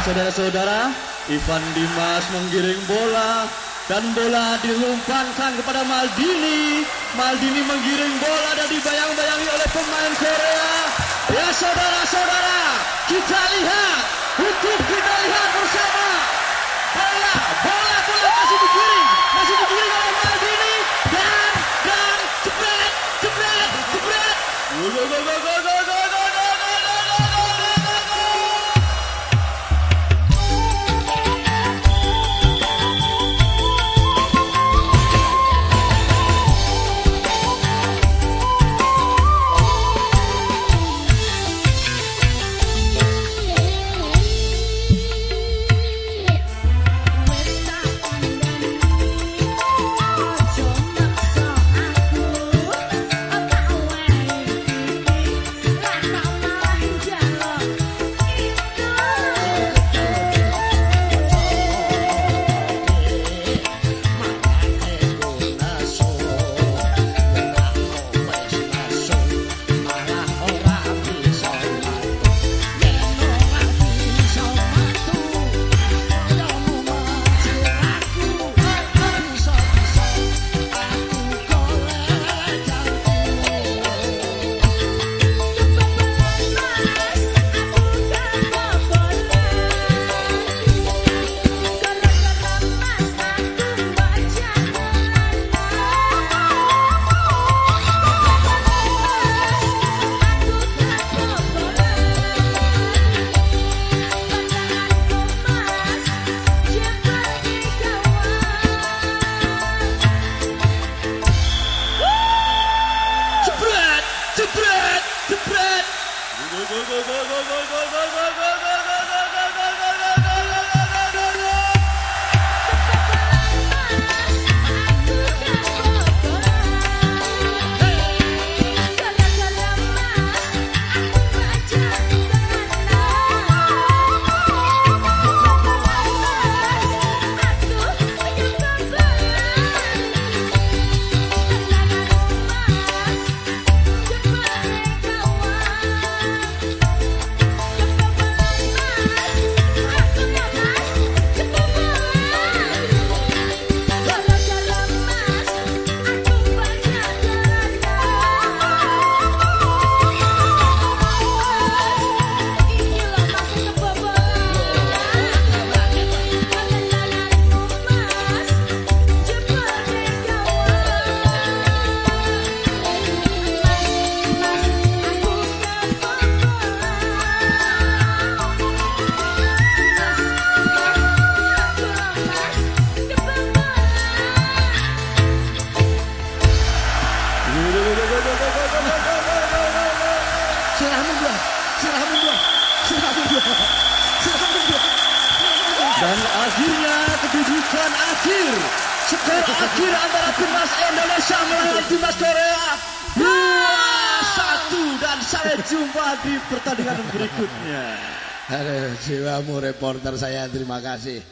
Saudara-saudara, Ivan Dimas menggiring bola dan bola dilumpankan kepada Maldini. Maldini menggiring bola dan dibayang-bayangi oleh pemain Korea. Ya saudara-saudara, kita lihat untuk kita lihat bersama bola, bola, bola masih digiring, masih digiring oleh Maldini dan dan jebret, jebret, jebret. Go go go go Tıpret, tıpret. Gol, gol, gol, gol, gol, gol, gol, gol, gol, gol. Akhirnya kedudukan akhir skor akhir antara timnas Indonesia melawan timnas Korea dua satu dan sampai jumpa di pertandingan berikutnya. Aduh, jiwamu reporter saya terima kasih.